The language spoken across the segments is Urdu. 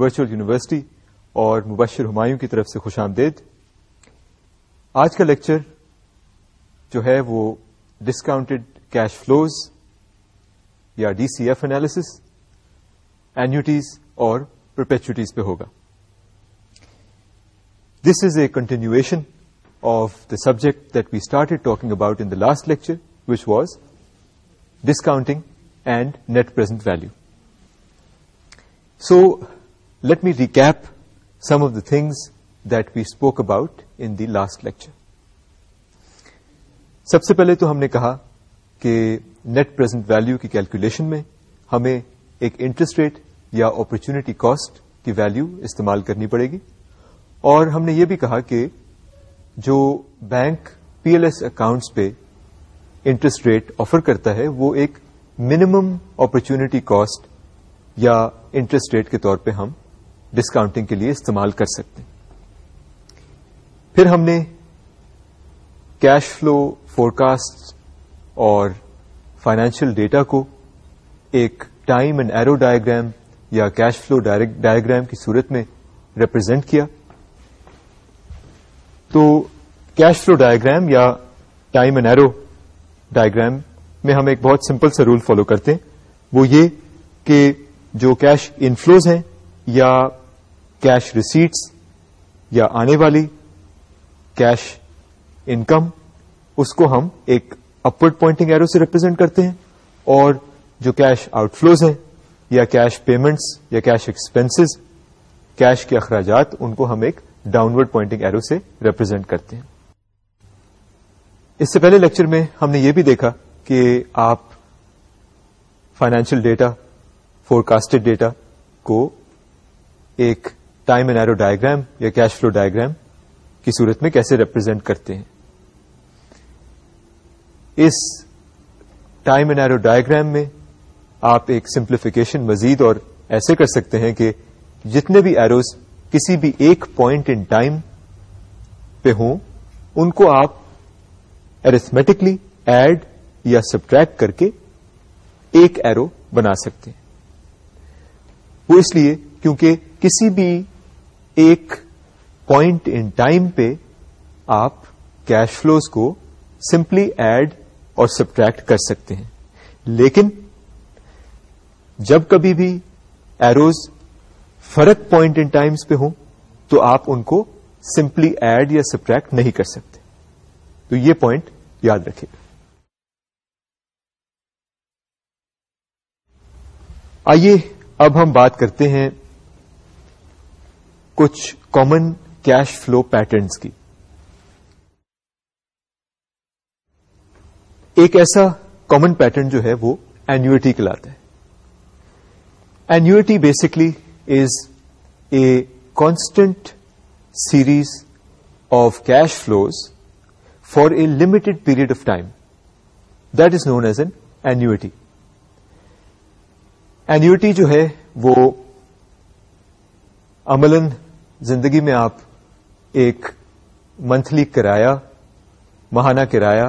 ورچوئل یونیورسٹی اور مبشر ہمایوں کی طرف سے خوش آمدید آج کا لیکچر جو ہے وہ ڈسکاؤنٹڈ کیش فلوز یا D C F analysis annuities اور پرپیچوٹیز پہ ہوگا this is a continuation of the subject that we started talking about in the last lecture which was discounting and net present value so let me some some of the that that we spoke about in last lecture سب سے پہلے تو ہم نے کہا کہ نیٹ پرزنٹ ویلو کی کیلکولیشن میں ہمیں ایک انٹرسٹ ریٹ یا اپرچونٹی کاسٹ کی ویلو استعمال کرنی پڑے گی اور ہم نے یہ بھی کہا کہ جو bank P L S accounts پہ انٹرسٹ ریٹ آفر کرتا ہے وہ ایک منیمم اپرچونٹی کاسٹ یا انٹرسٹ ریٹ کے طور پہ ہم ڈسکاؤنٹنگ کے لیے استعمال کر سکتے ہیں پھر ہم نے کیش فلو فورکاسٹ اور فائنینشیل ڈیٹا کو ایک ٹائم اینڈ ایرو ڈائیگرام یا کیش فلو ڈائیگرام کی صورت میں ریپرزینٹ کیا تو کیش فلو ڈائیگرام یا ٹائم اینڈ ایرو ڈائیگرام میں ہم ایک بہت سمپل سا رول فالو کرتے ہیں وہ یہ کہ جو کیش انفلوز ہیں یا کیش ریسیٹس یا آنے والی کیش انکم اس کو ہم ایک اپورڈ پوائنٹنگ ایرو سے ریپرزینٹ کرتے ہیں اور جو کیش آؤٹ فلوز ہیں یا کیش پیمنٹس یا کیش ایکسپینسز کیش کے اخراجات ان کو ہم ایک ڈاؤنورڈ پوائنٹنگ ایرو سے ریپرزینٹ کرتے ہیں اس سے پہلے لیکچر میں ہم نے یہ بھی دیکھا کہ آپ فائنینشیل ڈیٹا فورکاسٹڈ ڈیٹا کو ایک ٹائم اینڈ ایرو ڈائگرام یا کیش فلو ڈائگرام کی صورت میں کیسے ریپرزینٹ کرتے ہیں اس ٹائم اینڈ ایرو ڈائگرام میں آپ ایک سمپلیفکیشن مزید اور ایسے کر سکتے ہیں کہ جتنے بھی ایروز کسی بھی ایک پوائنٹ ان ٹائم پہ ہوں ان کو آپ ارسمیٹکلی ایڈ یا سبٹریکٹ کر کے ایک ایرو بنا سکتے ہیں وہ اس لیے کیونکہ کسی بھی ایک پوائنٹ ان ٹائم پہ آپ کیش فلوز کو سمپلی ایڈ اور سبٹریکٹ کر سکتے ہیں لیکن جب کبھی بھی ایروز فرق پوائنٹ ان ٹائمس پہ ہوں تو آپ ان کو سمپلی ایڈ یا سبٹریکٹ نہیں کر سکتے تو یہ پوائنٹ یاد رکھے آئیے اب ہم بات کرتے ہیں کچھ کامن کیش فلو پیٹرنس کی ایک ایسا کامن پیٹرن جو ہے وہ اینوٹی کلاتا ہے annuity basically is a constant series of cash flows for a limited period of time that is known as an annuity annuity جو ہے وہ عملن زندگی میں آپ ایک منتھلی کرایہ ماہانہ کرایہ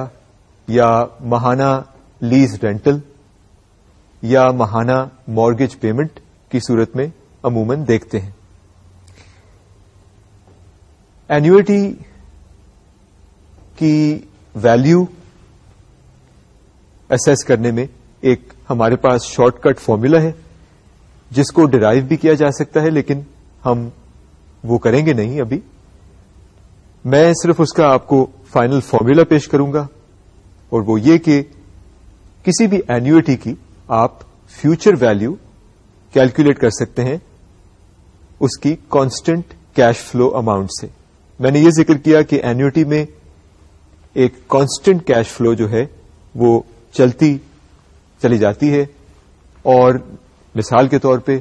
یا ماہانہ لیز رینٹل یا ماہانہ مارگیج پیمنٹ کی صورت میں عموماً دیکھتے ہیں اینوٹی کی ویلیو ایس کرنے میں ایک ہمارے پاس شارٹ کٹ فارمولا ہے جس کو ڈرائیو بھی کیا جا سکتا ہے لیکن ہم وہ کریں گے نہیں ابھی میں صرف اس کا آپ کو فائنل فارمولا پیش کروں گا اور وہ یہ کہ کسی بھی اینوٹی کی آپ فیوچر ویلو کیلکولیٹ کر سکتے ہیں اس کی کانسٹنٹ کیش فلو اماؤنٹ سے میں نے یہ ذکر کیا کہ اینوٹی میں ایک کانسٹنٹ کیش فلو جو ہے وہ چلتی چلی جاتی ہے اور مثال کے طور پہ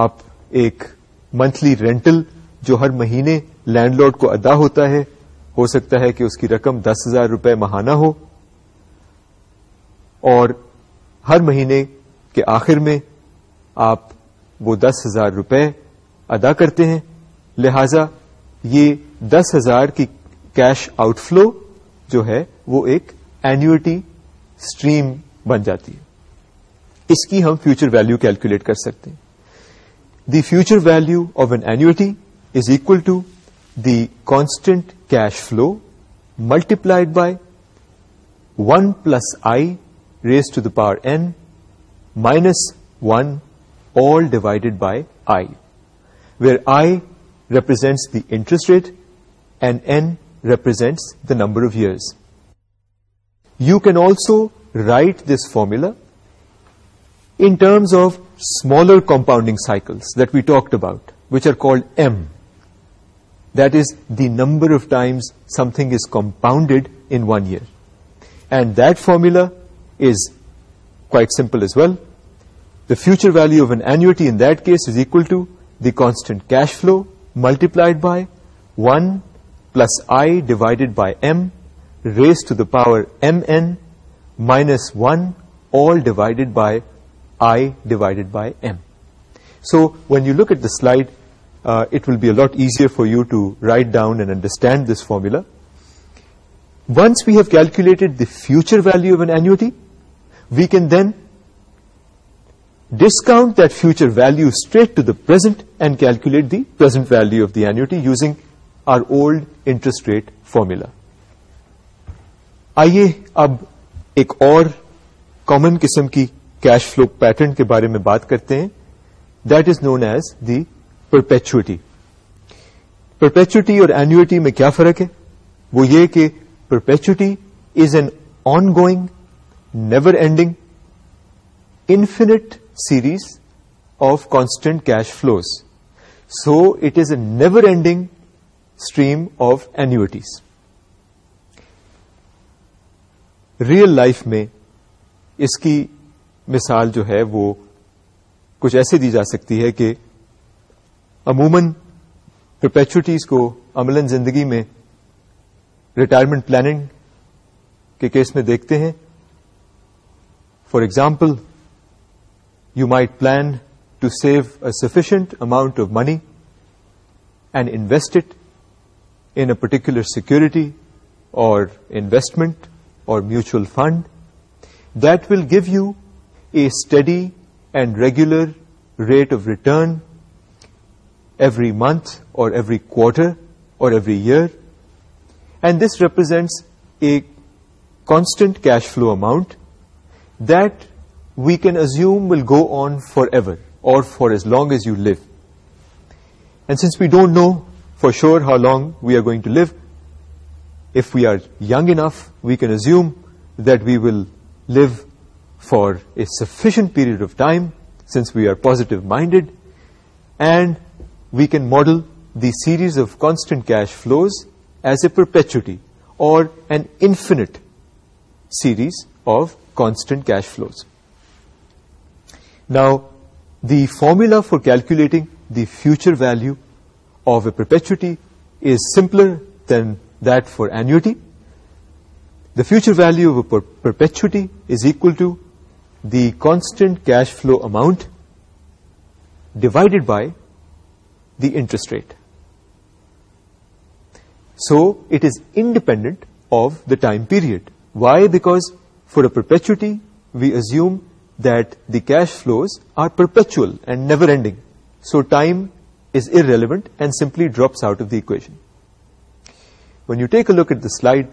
آپ ایک منتھلی رینٹل جو ہر مہینے لینڈ لارڈ کو ادا ہوتا ہے ہو سکتا ہے کہ اس کی رقم دس ہزار روپے ماہانہ ہو اور ہر مہینے کے آخر میں آپ وہ دس ہزار روپے ادا کرتے ہیں لہذا یہ دس ہزار کی کیش آؤٹ فلو جو ہے وہ ایک اینوٹی اسٹریم بن جاتی ہے اس کی ہم فیوچر ویلیو کیلکولیٹ کر سکتے ہیں The future value of an annuity is equal to the constant cash flow multiplied by 1 plus I raised to the power n minus 1 all divided by I, where I represents the interest rate and n represents the number of years. You can also write this formula in terms of smaller compounding cycles that we talked about, which are called M. That is the number of times something is compounded in 1 year. And that formula is quite simple as well. The future value of an annuity in that case is equal to the constant cash flow multiplied by 1 plus I divided by M raised to the power mn minus 1 all divided by i divided by m so when you look at the slide it will be a lot easier for you to write down and understand this formula once we have calculated the future value of annuity we can then discount their value straight to the present and calculate the present value of the annuity using our old interest rate formula آئیے اب ایک اور کامن قسم کی کیش فلو پیٹرن کے بارے میں بات کرتے ہیں that is known as the perpetuity perpetuity اور اینوٹی میں کیا فرق ہے وہ یہ کہ perpetuity is an ongoing never ending infinite series of constant cash flows so it is a never ending stream of annuities real life میں اس کی مثال جو ہے وہ کچھ ایسے دی جا سکتی ہے کہ عموماً پرپیچوٹیز کو عملاً زندگی میں ریٹائرمنٹ پلاننگ کے کیس میں دیکھتے ہیں for example you might plan to save a sufficient amount of money and invested in a particular security or investment or mutual fund that will give you a steady and regular rate of return every month or every quarter or every year, and this represents a constant cash flow amount that we can assume will go on forever or for as long as you live. And since we don't know for sure how long we are going to live, if we are young enough, we can assume that we will live for a sufficient period of time, since we are positive-minded, and we can model the series of constant cash flows as a perpetuity or an infinite series of constant cash flows. Now, the formula for calculating the future value of a perpetuity is simpler than that for annuity. The future value of a perpetuity is equal to the constant cash flow amount divided by the interest rate. So it is independent of the time period. Why? Because for a perpetuity, we assume that the cash flows are perpetual and never ending. So time is irrelevant and simply drops out of the equation. When you take a look at the slide,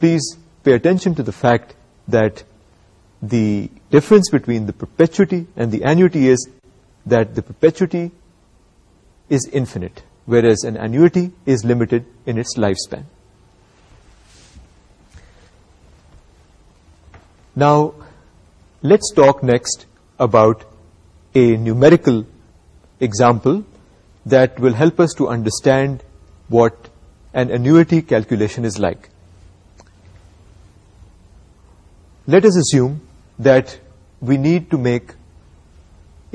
please pay attention to the fact that the difference between the perpetuity and the annuity is that the perpetuity is infinite, whereas an annuity is limited in its lifespan. Now, let's talk next about a numerical example that will help us to understand what an annuity calculation is like. Let us assume that we need to make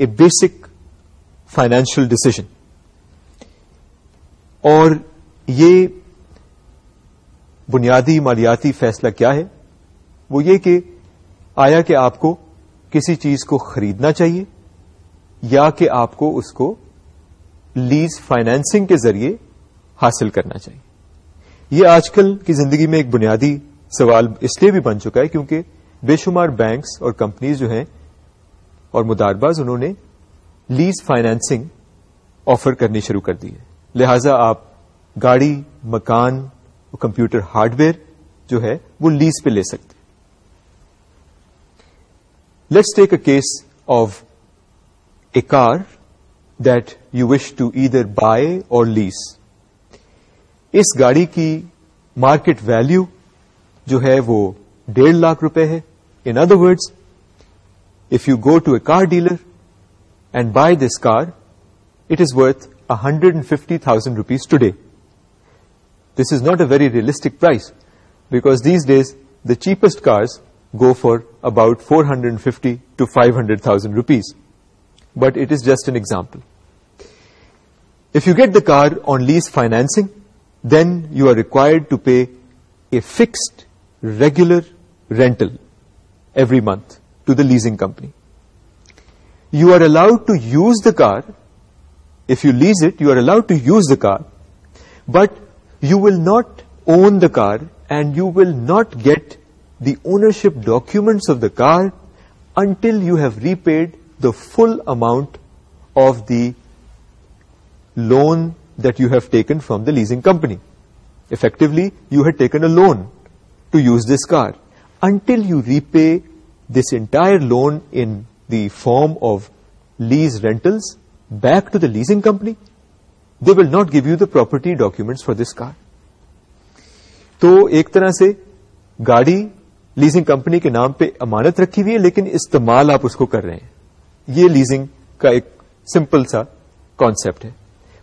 a basic financial decision اور یہ بنیادی مالیاتی فیصلہ کیا ہے وہ یہ کہ آیا کہ آپ کو کسی چیز کو خریدنا چاہیے یا کہ آپ کو اس کو لیز فائنینسنگ کے ذریعے حاصل کرنا چاہیے یہ آج کل کی زندگی میں ایک بنیادی سوال اس لیے بھی بن چکا ہے کیونکہ بے شمار بینکس اور کمپنیز جو ہیں اور مدارباز انہوں نے لیز فائنانسنگ آفر کرنی شروع کر دی ہے لہذا آپ گاڑی مکان کمپیوٹر ہارڈ ویئر جو ہے وہ لیز پہ لے سکتے let's take a case of a car that you wish to either buy or lease اس گاڑی کی مارکیٹ ویلو جو ہے وہ ڈیڑھ لاکھ روپے ہے In other words, if you go to a car dealer and buy this car, it is worth 150,000 rupees today. This is not a very realistic price, because these days the cheapest cars go for about 450 to 500,000 rupees. But it is just an example. If you get the car on lease financing, then you are required to pay a fixed regular rental every month to the leasing company. You are allowed to use the car. If you lease it, you are allowed to use the car, but you will not own the car, and you will not get the ownership documents of the car until you have repaid the full amount of the loan that you have taken from the leasing company. Effectively, you had taken a loan to use this car. Until you repay this entire loan in form of lease rental back to the leasing company they will not give you the property document for this car تو ایک طرح سے گاڑی لیزنگ کمپنی کے نام پہ امانت رکھی ہوئی ہے لیکن استعمال آپ اس کو کر رہے ہیں یہ لیزنگ کا ایک سمپل سا کانسیپٹ ہے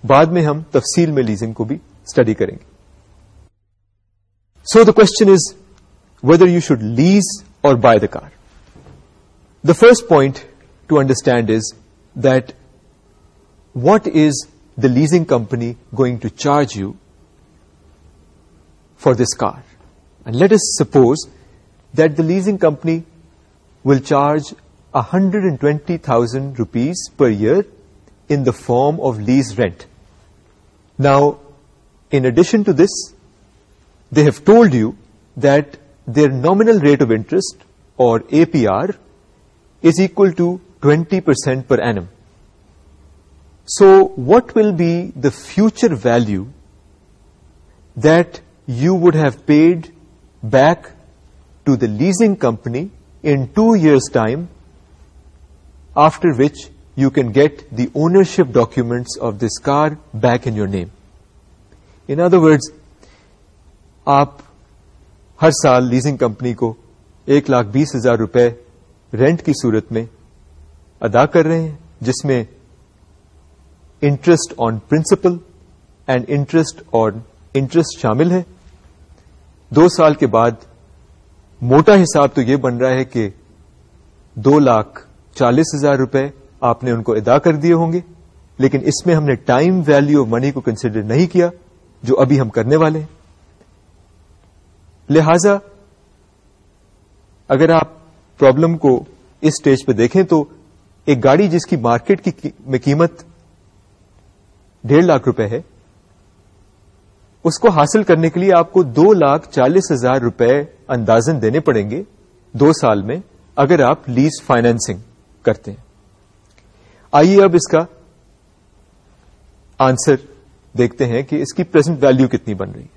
بعد میں ہم تفصیل میں لیزنگ کو بھی اسٹڈی کریں گے so the question is whether you should lease or buy the car. The first point to understand is that what is the leasing company going to charge you for this car? And let us suppose that the leasing company will charge 120,000 rupees per year in the form of lease rent. Now, in addition to this, they have told you that their nominal rate of interest, or APR, is equal to 20% per annum. So what will be the future value that you would have paid back to the leasing company in 2 years' time, after which you can get the ownership documents of this car back in your name? In other words, aap ہر سال لیزنگ کمپنی کو ایک لاکھ بیس ہزار روپے رینٹ کی صورت میں ادا کر رہے ہیں جس میں interest on principal and interest on interest شامل ہے دو سال کے بعد موٹا حساب تو یہ بن رہا ہے کہ دو لاکھ چالیس ہزار روپے آپ نے ان کو ادا کر دیے ہوں گے لیکن اس میں ہم نے ٹائم ویلو آف منی کو کنسیڈر نہیں کیا جو ابھی ہم کرنے والے ہیں لہذا اگر آپ پرابلم کو اس اسٹیج پہ دیکھیں تو ایک گاڑی جس کی مارکیٹ کی میں قیمت ڈیڑھ لاکھ روپے ہے اس کو حاصل کرنے کے لیے آپ کو دو لاکھ چالیس ہزار روپے اندازن دینے پڑیں گے دو سال میں اگر آپ لیز فائنینسنگ کرتے ہیں آئیے اب اس کا آنسر دیکھتے ہیں کہ اس کی پرزنٹ ویلو کتنی بن رہی ہے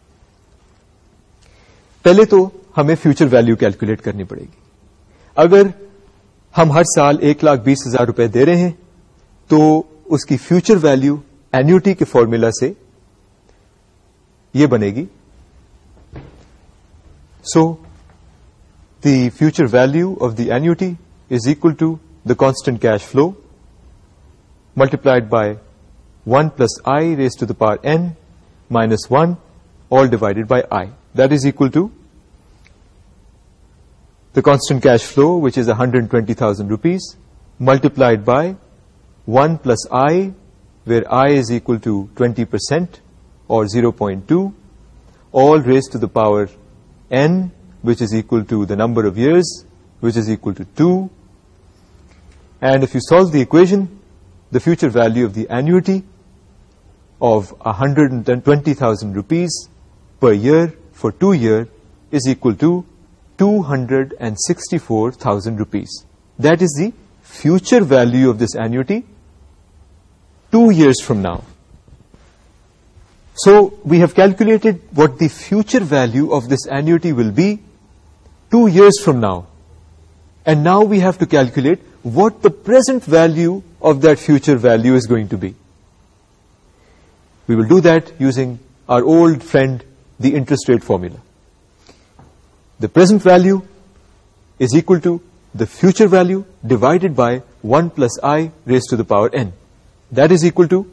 پہلے تو ہمیں فیوچر ویلو کیلکولیٹ کرنی پڑے گی اگر ہم ہر سال ایک لاکھ بیس ہزار روپے دے رہے ہیں تو اس کی فیوچر ویلو اینوٹی کے فارمولا سے یہ بنے گی so the future value of the annuity is equal to the constant cash flow multiplied by one plus I raised to the power N minus one all divided by I That is equal to the constant cash flow, which is 120,000 rupees, multiplied by 1 plus I, where I is equal to 20% or 0.2, all raised to the power n, which is equal to the number of years, which is equal to 2. And if you solve the equation, the future value of the annuity of 120,000 rupees per year for 2 years is equal to 264,000 rupees. That is the future value of this annuity 2 years from now. So we have calculated what the future value of this annuity will be 2 years from now. And now we have to calculate what the present value of that future value is going to be. We will do that using our old friend the interest rate formula. The present value is equal to the future value divided by 1 plus I raised to the power n. That is equal to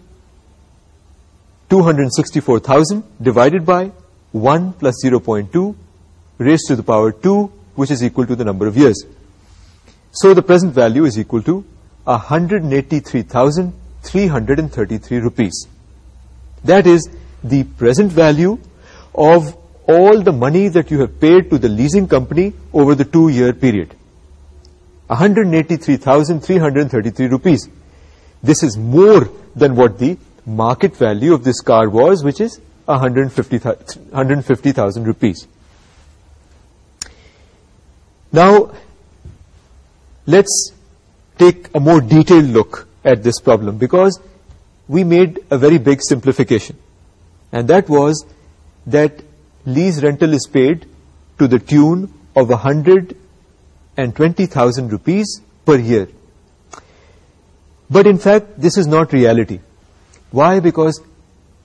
264,000 divided by 1 plus 0.2 raised to the power 2, which is equal to the number of years. So the present value is equal to 183,333 rupees. That is the present value of all the money that you have paid to the leasing company over the 2-year period. 183,333 rupees. This is more than what the market value of this car was, which is 150,000 rupees. Now, let's take a more detailed look at this problem, because we made a very big simplification, and that was that lease rental is paid to the tune of 120,000 rupees per year. But in fact, this is not reality. Why? Because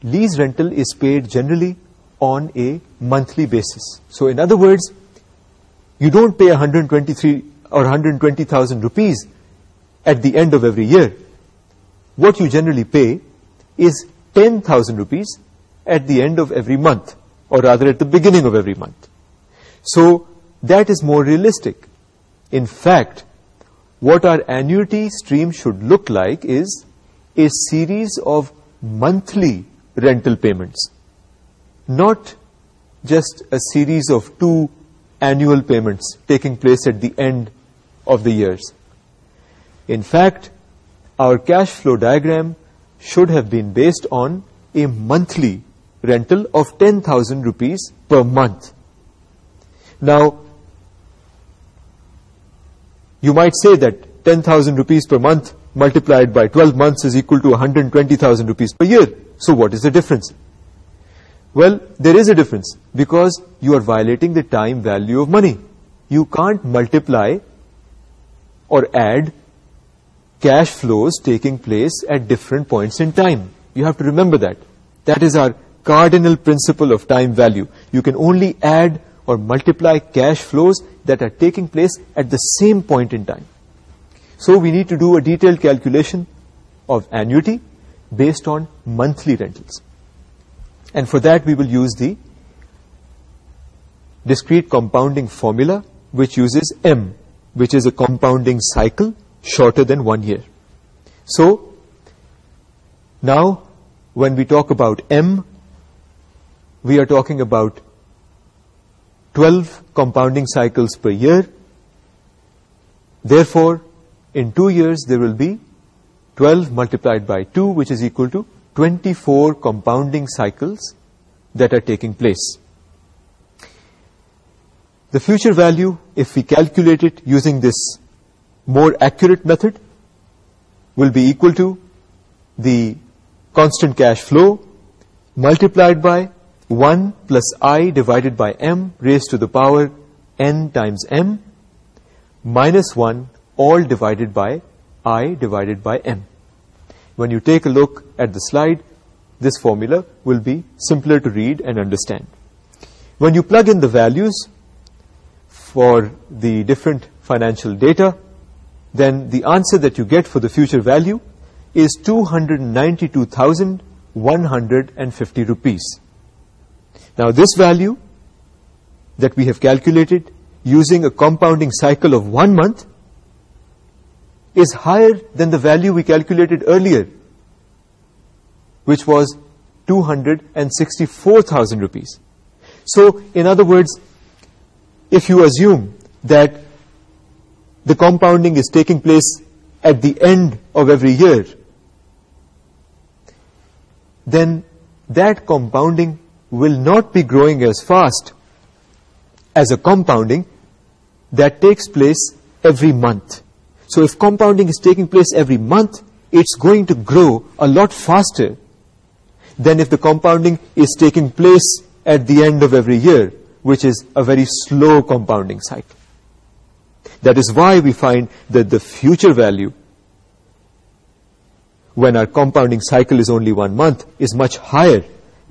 lease rental is paid generally on a monthly basis. So in other words, you don't pay 123 or 120,000 rupees at the end of every year. What you generally pay is 10,000 rupees at the end of every month, or rather at the beginning of every month. So that is more realistic. In fact, what our annuity stream should look like is a series of monthly rental payments, not just a series of 2 annual payments taking place at the end of the years. In fact, our cash flow diagram should have been based on a monthly rental of 10,000 rupees per month. Now, you might say that 10,000 rupees per month multiplied by 12 months is equal to 120,000 rupees per year. So what is the difference? Well, there is a difference because you are violating the time value of money. You can't multiply or add cash flows taking place at different points in time. You have to remember that. That is our cardinal principle of time value. You can only add or multiply cash flows that are taking place at the same point in time. So we need to do a detailed calculation of annuity based on monthly rentals. And for that we will use the discrete compounding formula, which uses M, which is a compounding cycle shorter than 1 year. So now when we talk about M, we are talking about 12 compounding cycles per year. Therefore, in 2 years, there will be 12 multiplied by 2, which is equal to 24 compounding cycles that are taking place. The future value, if we calculate it using this more accurate method, will be equal to the constant cash flow multiplied by 1 plus I divided by m raised to the power n times m minus 1 all divided by I divided by m. When you take a look at the slide, this formula will be simpler to read and understand. When you plug in the values for the different financial data, then the answer that you get for the future value is 292,150 rupees. Now this value that we have calculated using a compounding cycle of 1 month is higher than the value we calculated earlier, which was 264,000 rupees. So, in other words, if you assume that the compounding is taking place at the end of every year, then that compounding will not be growing as fast as a compounding that takes place every month. So if compounding is taking place every month, it's going to grow a lot faster than if the compounding is taking place at the end of every year, which is a very slow compounding cycle. That is why we find that the future value, when our compounding cycle is only 1 month, is much higher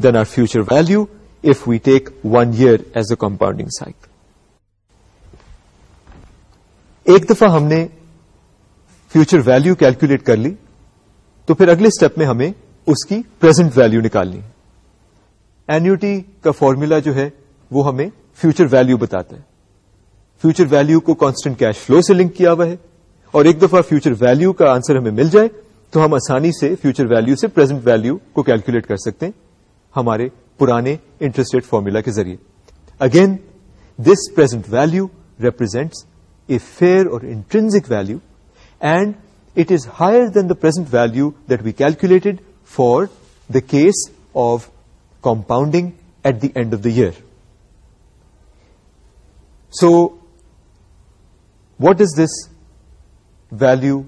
ر future value if we take one year as a compounding cycle ایک دفعہ ہم نے فیوچر ویلو کیلکولیٹ کر لی تو پھر اگلے اسٹیپ میں ہمیں اس کی پرزینٹ ویلو نکالنی اینوٹی کا فارمولا جو ہے وہ ہمیں فیوچر ویلو بتاتا ہے فیوچر ویلو کو کانسٹنٹ کیش فلو سے لنک کیا ہوا ہے اور ایک دفعہ فیوچر ویلو کا آنسر ہمیں مل جائے تو ہم آسانی سے فیوچر ویلو سے پرزینٹ ویلو کو کیلکولیٹ کر سکتے ہیں ہمارے پرانے انٹرسٹ ریٹ فارمولا کے ذریعے again this present value represents a fair or intrinsic value and it is higher than the present value that we calculated for the case of compounding at the end of the year so what is this value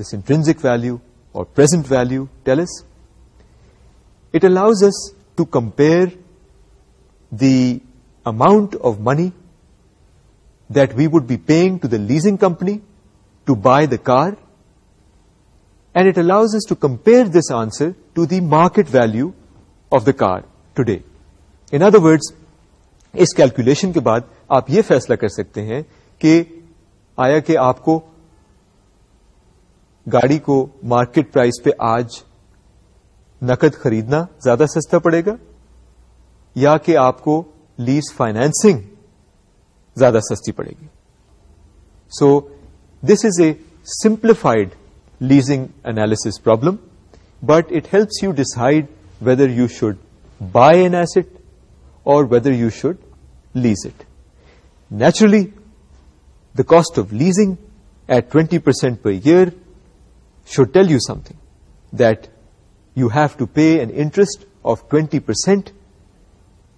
this intrinsic value اور present value tells it allows us to compare the amount of money that would be paying to the leasing company to buy the car and it allows allows to compare this answer to the market value of the car today in other words, اس کیلکولیشن کے بعد آپ یہ فیصلہ کر سکتے ہیں کہ آیا کہ آپ کو گاڑی کو مارکیٹ پرائز پہ آج نقد خریدنا زیادہ سستا پڑے گا یا کہ آپ کو لیز فائنینسنگ زیادہ سستی پڑے گی so this is a simplified leasing analysis problem but it helps you decide whether you should buy an asset or whether you should lease it naturally the cost of leasing at twenty percent per year should tell you some that you have to pay an interest of 20%,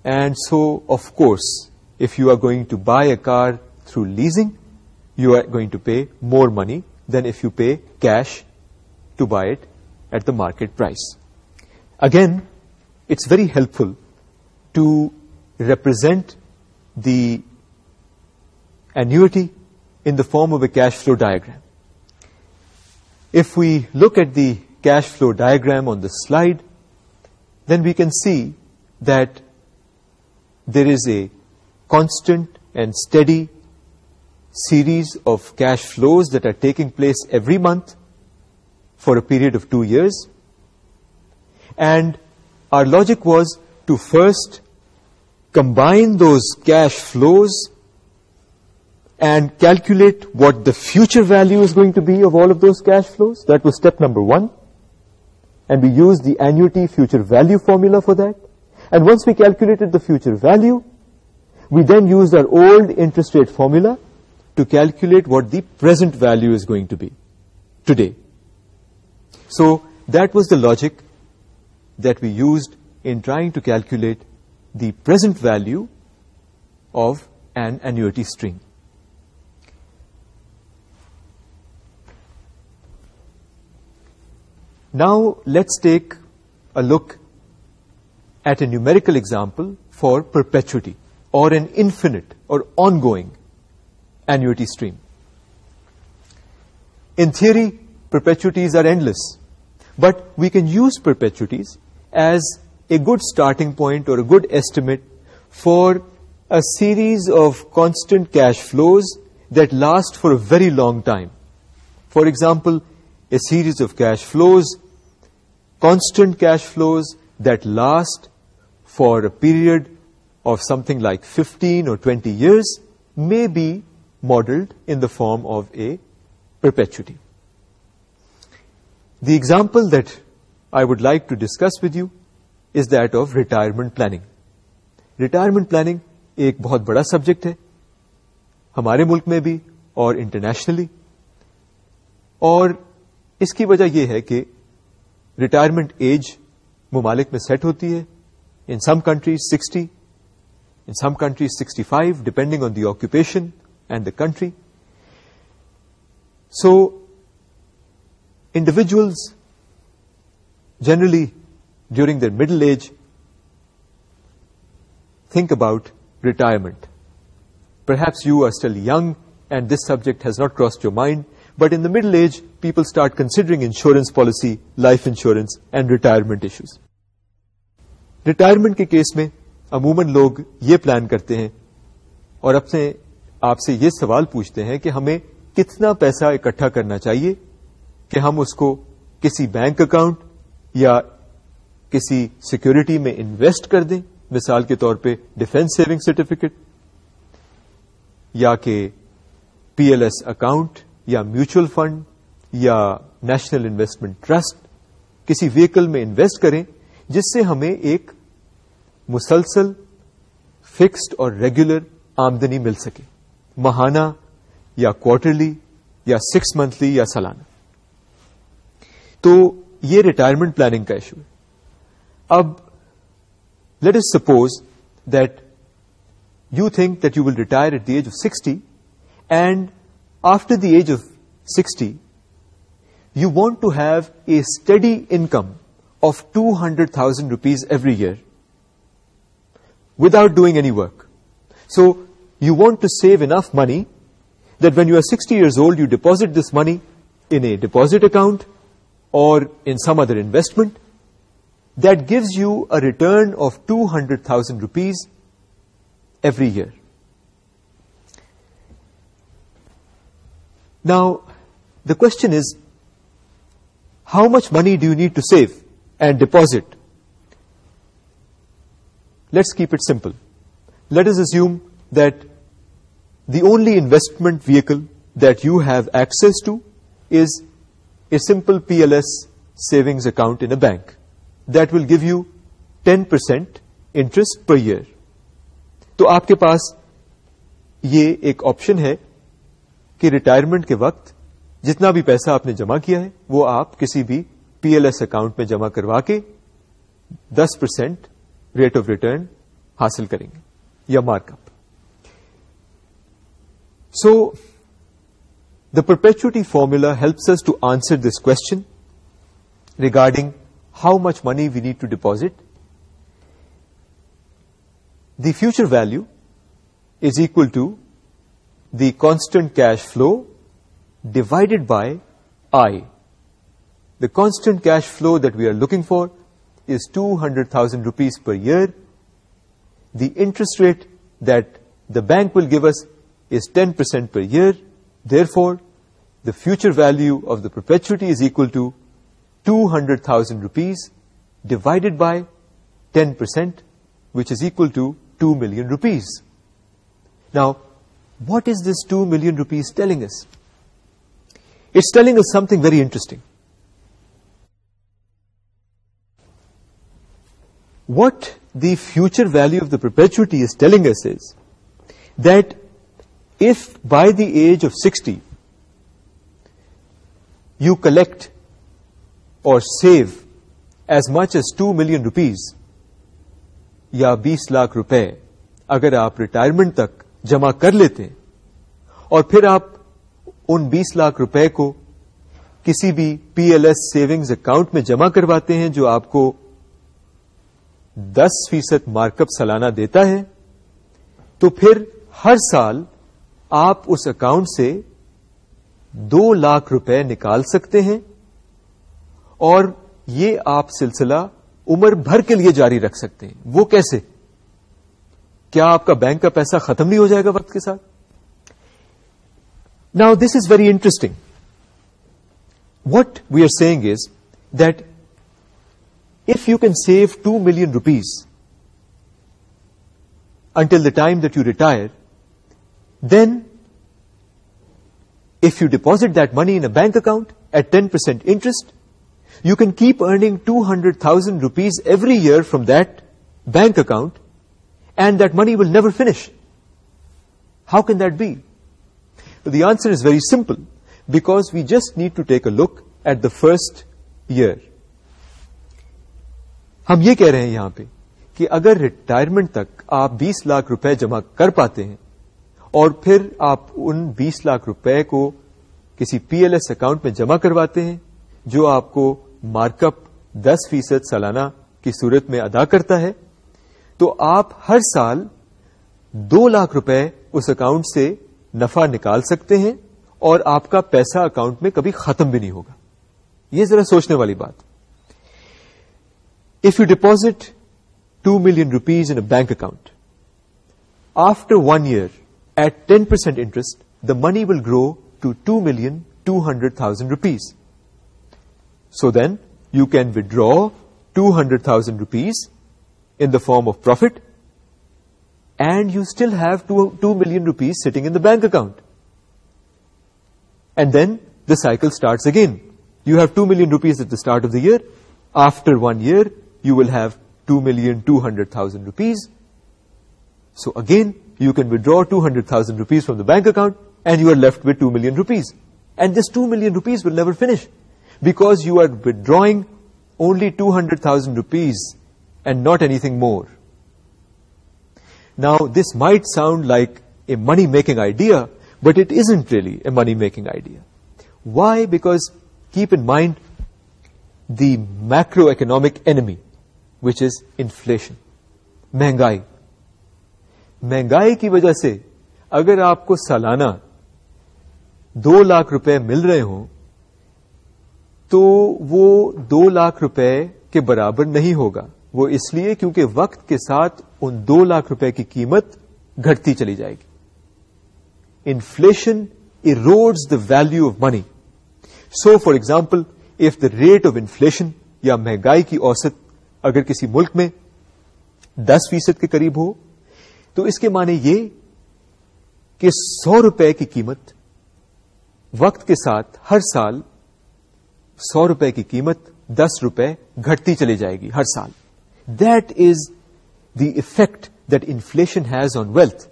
and so of course if you are going to buy a car through leasing, you are going to pay more money than if you pay cash to buy it at the market price. Again, it's very helpful to represent the annuity in the form of a cash flow diagram. If we look at the cash flow diagram on the slide, then we can see that there is a constant and steady series of cash flows that are taking place every month for a period of 2 years. And our logic was to first combine those cash flows and calculate what the future value is going to be of all of those cash flows. That was step number 1. And we used the annuity future value formula for that. And once we calculated the future value, we then used our old interest rate formula to calculate what the present value is going to be today. So that was the logic that we used in trying to calculate the present value of an annuity stream. Now let's take a look at a numerical example for perpetuity or an infinite or ongoing annuity stream. In theory, perpetuities are endless, but we can use perpetuities as a good starting point or a good estimate for a series of constant cash flows that last for a very long time. For example, a series of cash flows constant cash flows that last for a period of سم تھک fifteen or twenty years may be modelled in the form of a perpetuity the example that I would like to discuss with you is that of retirement planning retirement planning ایک بہت بڑا سبجیکٹ ہے ہمارے ملک میں بھی اور انٹرنیشنلی اور اس کی وجہ یہ ہے کہ ریٹائرمنٹ ایج ممالک میں سیٹ ہوتی ہے in some countries sixty in some countries sixty five depending on the occupation and the country so individuals generally during the middle age think about retirement perhaps you are still young and this subject has not cross your mind but in the middle age people start considering insurance policy life insurance and retirement issues retirement کے کیس میں عموماً لوگ یہ پلان کرتے ہیں اور اپنے آپ سے یہ سوال پوچھتے ہیں کہ ہمیں کتنا پیسہ اکٹھا کرنا چاہیے کہ ہم اس کو کسی بینک اکاؤنٹ یا کسی سیکورٹی میں انویسٹ کر دیں مثال کے طور پہ ڈیفینس سیونگ سرٹیفکیٹ یا کہ پی ایل ایس اکاؤنٹ یا میوچل فنڈ یا نیشنل انویسٹمنٹ ٹرسٹ کسی ویکل میں انویسٹ کریں جس سے ہمیں ایک مسلسل فکسڈ اور ریگولر آمدنی مل سکے ماہانہ یا کوارٹرلی یا سکس منتھلی یا سالانہ تو یہ ریٹائرمنٹ پلاننگ کا ایشو ہے اب let us suppose that you think that you will retire at the age of sixty and after the age of 60, you want to have a steady income of 200,000 rupees every year without doing any work. So you want to save enough money that when you are 60 years old, you deposit this money in a deposit account or in some other investment that gives you a return of 200,000 rupees every year. نا the question is how much money do you need to save and deposit let's keep it simple let us assume that the only investment vehicle that you have access to is a simple P L S savings account in bank that will give you ten percent interest per year تو آپ کے پاس یہ ایک آپشن ہے کہ ریٹائرمنٹ کے وقت جتنا بھی پیسہ آپ نے جمع کیا ہے وہ آپ کسی بھی پی ایل ایس اکاؤنٹ میں جمع کروا کے دس پرسینٹ ریٹ آف ریٹرن حاصل کریں گے یا mark up so the perpetuity formula helps to answer this question regarding how much money we need to deposit the future value is equal to the constant cash flow divided by I. The constant cash flow that we are looking for is 200,000 rupees per year. The interest rate that the bank will give us is 10% per year. Therefore, the future value of the perpetuity is equal to 200,000 rupees divided by 10%, which is equal to 2 million rupees. Now, what is this two million rupees telling us it's telling us something very interesting what the future value of the perpetuity is telling us is that if by the age of sixty you collect or save as much as two million rupees یا بیس لاکھ روپے اگر آپ ریٹائرمنٹ تک جمع کر لیتے ہیں اور پھر آپ ان بیس لاکھ روپے کو کسی بھی P L S savings account میں جمع کرواتے ہیں جو آپ کو دس فیصد مارک اپ سالانہ دیتا ہے تو پھر ہر سال آپ اس اکاؤنٹ سے دو لاکھ روپے نکال سکتے ہیں اور یہ آپ سلسلہ عمر بھر کے لیے جاری رکھ سکتے ہیں وہ کیسے کیا آپ کا بینک کا پیسہ ختم نہیں ہو جائے گا وقت کے ساتھ now this is very interesting what we are seeing is that if you can save two million rupees until the time that you retire then if you that money in bank account at ten percent interest you can keep earning two hundred thousand rupees every year from that bank account and that money will never finish how can that be the answer is very simple because we just need to take a look at the first year ہم یہ کہہ رہے ہیں یہاں پہ کہ اگر ریٹائرمنٹ تک آپ بیس لاکھ روپے جمع کر پاتے ہیں اور پھر آپ ان بیس لاکھ روپے کو کسی پی ایل ایس اکاؤنٹ میں جمع کرواتے ہیں جو آپ کو مارک اپ دس فیصد سالانہ کی صورت میں ادا کرتا ہے تو آپ ہر سال دو لاکھ روپے اس اکاؤنٹ سے نفع نکال سکتے ہیں اور آپ کا پیسہ اکاؤنٹ میں کبھی ختم بھی نہیں ہوگا یہ ذرا سوچنے والی بات if you deposit two million rupees in bank account after one year at ten percent interest the money will grow to two million two hundred thousand rupees so then you can withdraw two hundred thousand rupees in the form of profit, and you still have 2 million rupees sitting in the bank account. And then the cycle starts again. You have 2 million rupees at the start of the year. After 1 year, you will have 2,200,000 rupees. So again, you can withdraw 200,000 rupees from the bank account, and you are left with 2 million rupees. And this 2 million rupees will never finish, because you are withdrawing only 200,000 rupees not anything more now this might sound like a money making idea but it is really a money making idea why Because keep in mind the macroeconomic economic which which is inflation مہنگائی مہنگائی کی وجہ سے اگر آپ کو سالانہ دو لاکھ روپے مل رہے ہوں تو وہ دو لاکھ روپے کے برابر نہیں ہوگا وہ اس لیے کیونکہ وقت کے ساتھ ان دو لاکھ روپے کی قیمت گھٹتی چلی جائے گی inflation erodes the value of money so for example if the rate of inflation یا مہنگائی کی اوسط اگر کسی ملک میں دس فیصد کے قریب ہو تو اس کے معنی یہ کہ سو روپے کی قیمت وقت کے ساتھ ہر سال سو روپے کی قیمت دس روپے گھٹتی چلی جائے گی ہر سال effect that has on wealth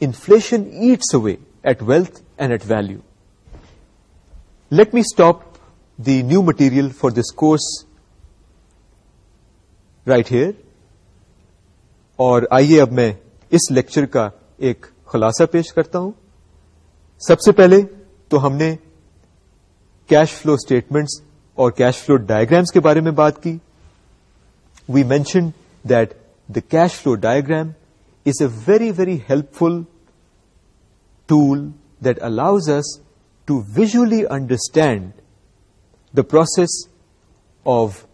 inflation Inflation eats away at wealth and at value let me stop the new material for this course right here اور آئیے اب میں اس لیکچر کا ایک خلاصہ پیش کرتا ہوں سب سے پہلے تو ہم نے کیش فلو اسٹیٹمنٹس اور کیش فلو ڈائگرامس کے بارے میں بات کی We mentioned that the cash flow diagram is a very, very helpful tool that allows us to visually understand the process of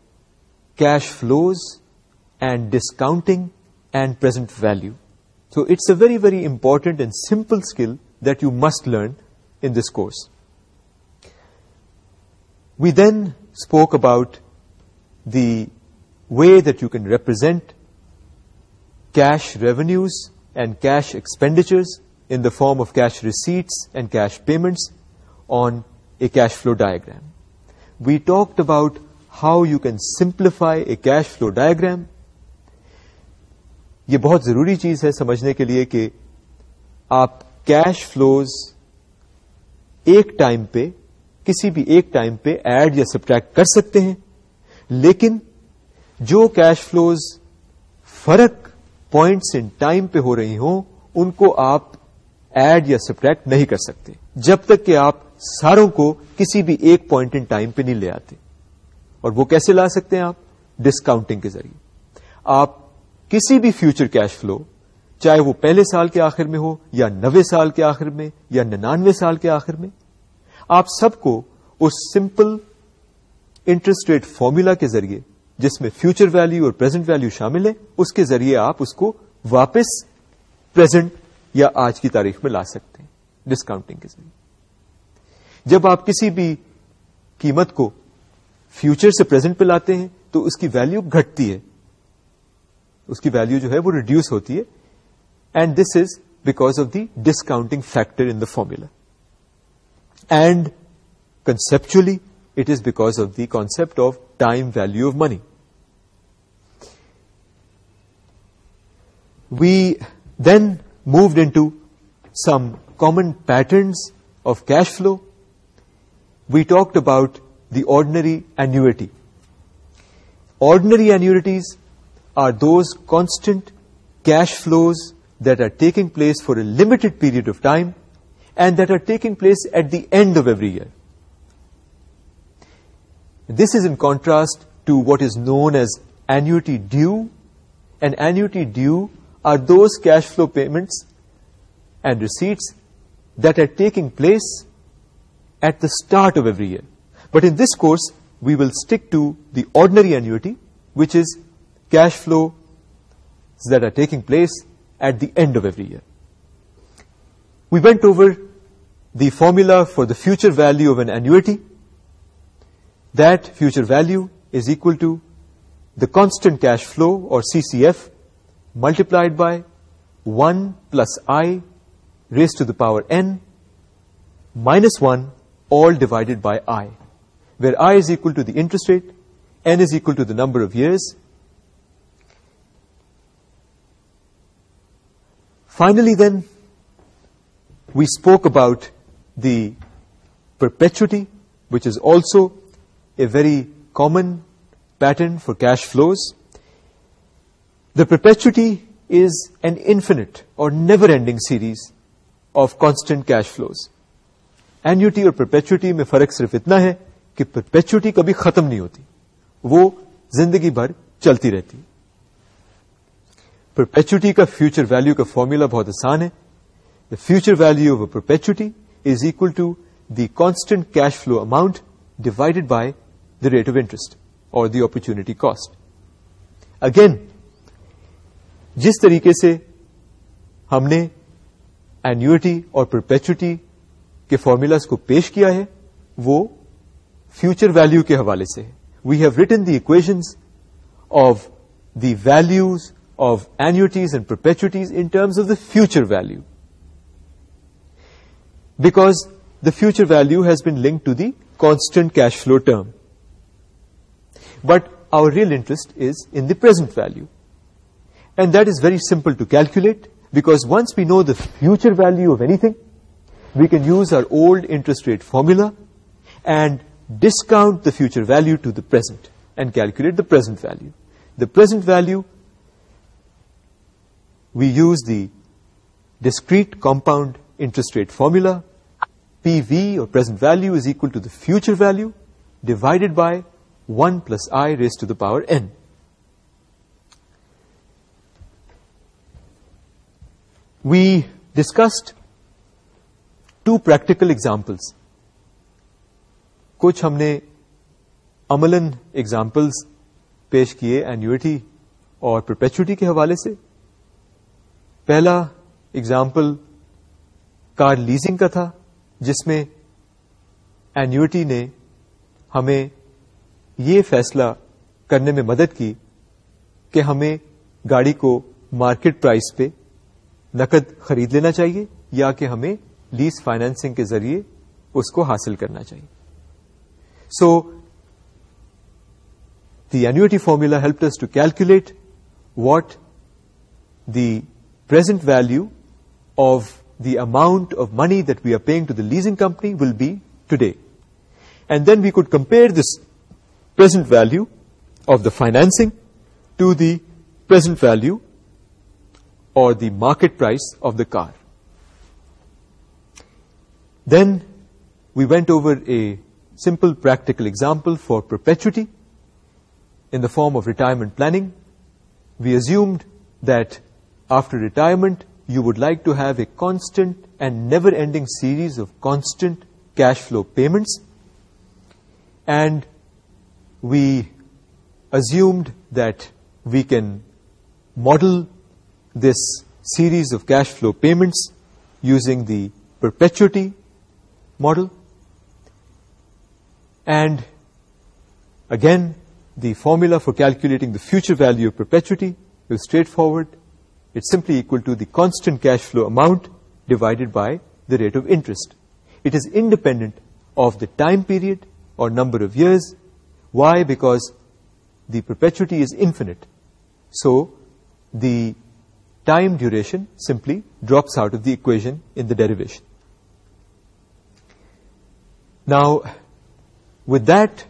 cash flows and discounting and present value. So it's a very, very important and simple skill that you must learn in this course. We then spoke about the way that you can represent cash revenues and cash expenditures in the form of cash receipts and cash payments on a cash flow diagram we talked about how you can simplify a cash flow diagram یہ بہت ضروری چیز ہے سمجھنے کے لیے کہ آپ کیش فلوز ایک ٹائم پہ کسی بھی ایک ٹائم پہ ایڈ یا سبٹریکٹ کر سکتے ہیں لیکن جو کیش فلوز فرق پوائنٹس ان ٹائم پہ ہو رہی ہوں ان کو آپ ایڈ یا سبٹریکٹ نہیں کر سکتے جب تک کہ آپ ساروں کو کسی بھی ایک پوائنٹ ان ٹائم پہ نہیں لے آتے اور وہ کیسے لا سکتے ہیں آپ ڈسکاؤنٹنگ کے ذریعے آپ کسی بھی فیوچر کیش فلو چاہے وہ پہلے سال کے آخر میں ہو یا نوے سال کے آخر میں یا ننانوے سال کے آخر میں آپ سب کو اس سمپل انٹرسٹ ریٹ فارمولا کے ذریعے جس میں فیوچر ویلو اور پرزینٹ ویلو شامل ہے اس کے ذریعے آپ اس کو واپس پرزینٹ یا آج کی تاریخ میں لا سکتے ہیں ڈسکاؤنٹنگ کے ذریعے جب آپ کسی بھی قیمت کو فیوچر سے پرزینٹ پہ لاتے ہیں تو اس کی ویلو گھٹتی ہے اس کی ویلو جو ہے وہ ریڈیوس ہوتی ہے and this is because of the discounting factor in the formula and conceptually It is because of the concept of time value of money. We then moved into some common patterns of cash flow. We talked about the ordinary annuity. Ordinary annuities are those constant cash flows that are taking place for a limited period of time and that are taking place at the end of every year. This is in contrast to what is known as annuity due, and annuity due are those cash flow payments and receipts that are taking place at the start of every year. But in this course, we will stick to the ordinary annuity, which is cash flows that are taking place at the end of every year. We went over the formula for the future value of an annuity. That future value is equal to the constant cash flow, or CCF, multiplied by 1 plus I raised to the power n minus 1 all divided by I, where I is equal to the interest rate, n is equal to the number of years. Finally, then, we spoke about the perpetuity, which is also very common pattern for cash flows the perpetuity is an infinite or never ending series of constant cash flows annuity اور پروپیچی میں فرق صرف اتنا ہے کہ پروپیچوٹی کبھی ختم نہیں ہوتی وہ زندگی بھر چلتی رہتی پرپیچوٹی کا فیوچر ویلو کا فارمولا بہت آسان ہے the future value of perpetuity is equal to the constant cash flow amount divided by rate of interest or the opportunity cost again جس طریقے سے ہم نے اینیوٹی اور پرپیچوٹی کے فارمولاز کو پیش کیا ہے وہ فیوچر ویلو کے حوالے سے we have written the equations of the values of annuities and perpetuities in terms of the future value because the future value has been link to the constant cash flow term but our real interest is in the present value. And that is very simple to calculate, because once we know the future value of anything, we can use our old interest rate formula and discount the future value to the present and calculate the present value. The present value, we use the discrete compound interest rate formula. PV, or present value, is equal to the future value divided by one plus I raise to the power n we discussed two practical examples کچھ ہم نے املن ایگزامپلس پیش کیے اینیوٹی اور پرپیچوٹی کے حوالے سے پہلا ایگزامپل کار لیزنگ کا تھا جس میں اینوئٹی نے ہمیں یہ فیصلہ کرنے میں مدد کی کہ ہمیں گاڑی کو مارکیٹ پرائز پہ نقد خرید لینا چاہیے یا کہ ہمیں لیز فائنینسنگ کے ذریعے اس کو حاصل کرنا چاہیے so the annuity formula helps to calculate what the present value of the amount of money that we are paying to the leasing company will be today and then we could compare this present value of the financing to the present value or the market price of the car. Then we went over a simple practical example for perpetuity in the form of retirement planning. We assumed that after retirement you would like to have a constant and never-ending series of constant cash flow payments, and we assumed that we can model this series of cash flow payments using the perpetuity model. And again, the formula for calculating the future value of perpetuity is straightforward. It's simply equal to the constant cash flow amount divided by the rate of interest. It is independent of the time period or number of years why? Because the perpetuity is infinite. So the time duration simply drops out of the equation in the derivation. Now, with that,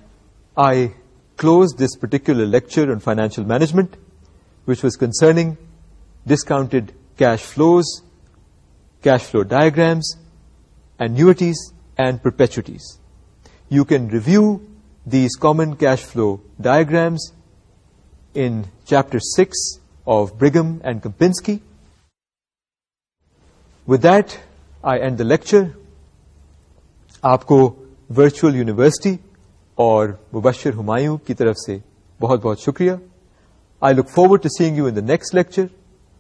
I close this particular lecture on financial management, which was concerning discounted cash flows, cash flow diagrams, annuities, and perpetuities. You can review these common cash flow diagrams in chapter six of Brigham and companies کی with that I end the lecture آپ کو ورچل یونیورسٹی اور مبشر ہمایوں کی طرف سے بہت بہت شکریہ I look forward to seeing you in the next lecture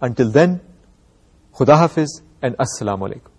until then خدا حافظ اینڈ السلام علیکم